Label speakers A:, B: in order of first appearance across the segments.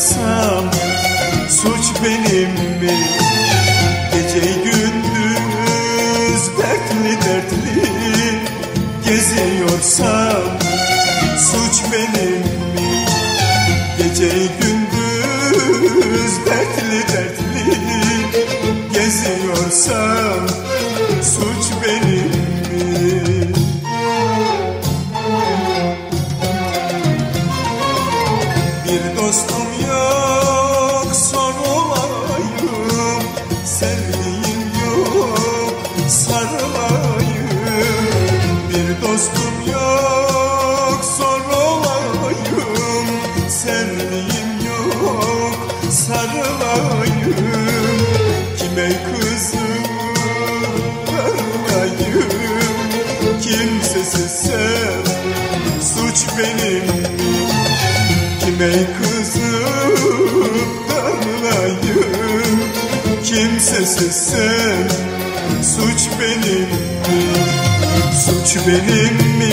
A: uyansam suç benim mi? Gece gündüz dertli dertli geziyorsam suç benim mi? Gece gündüz dertli dertli geziyorsam suç benim mi? dostum sarılayım Kime kızım darılayım Kimsesiz sev suç benim Kime kızıp darılayım Kimsesiz sen Suç benim? Suç benim mi?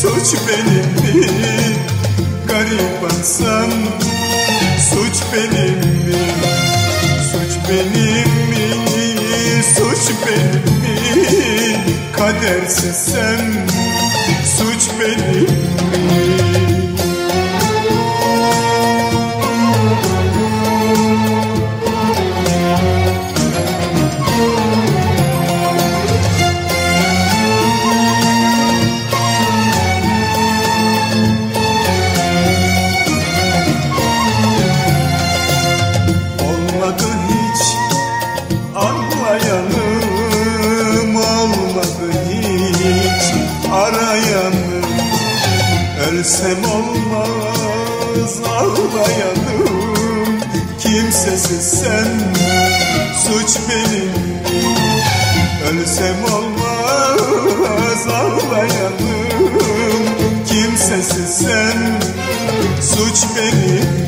A: Suç benim mi? Garibansam Suç benim mi? Suç benim mi? Suç benim mi? Kadersiz sen Suç benim mi? Olmaz ağlayanım Kimsesiz sen suç benim. Ölsem olmaz ağlayanım Kimsesiz sen suç benim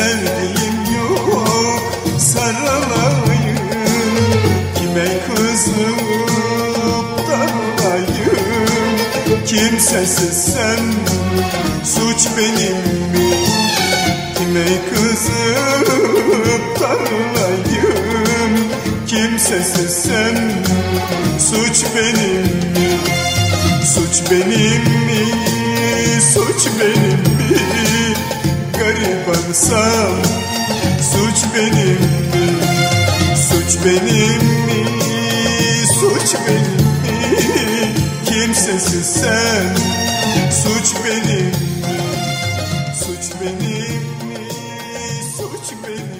A: Sevdiğim yok sarılayım Kime kızıp darılayım Kimsesiz sen suç benim mi? Kime kızıp darılayım Kimsesiz sen Suç benim mi? Suç benim mi? Suç benim mi? baksam suç benim mi? Suç benim mi? Suç benim mi? Kimsesiz sen suç benim mi? Suç benim mi? Suç benim mi?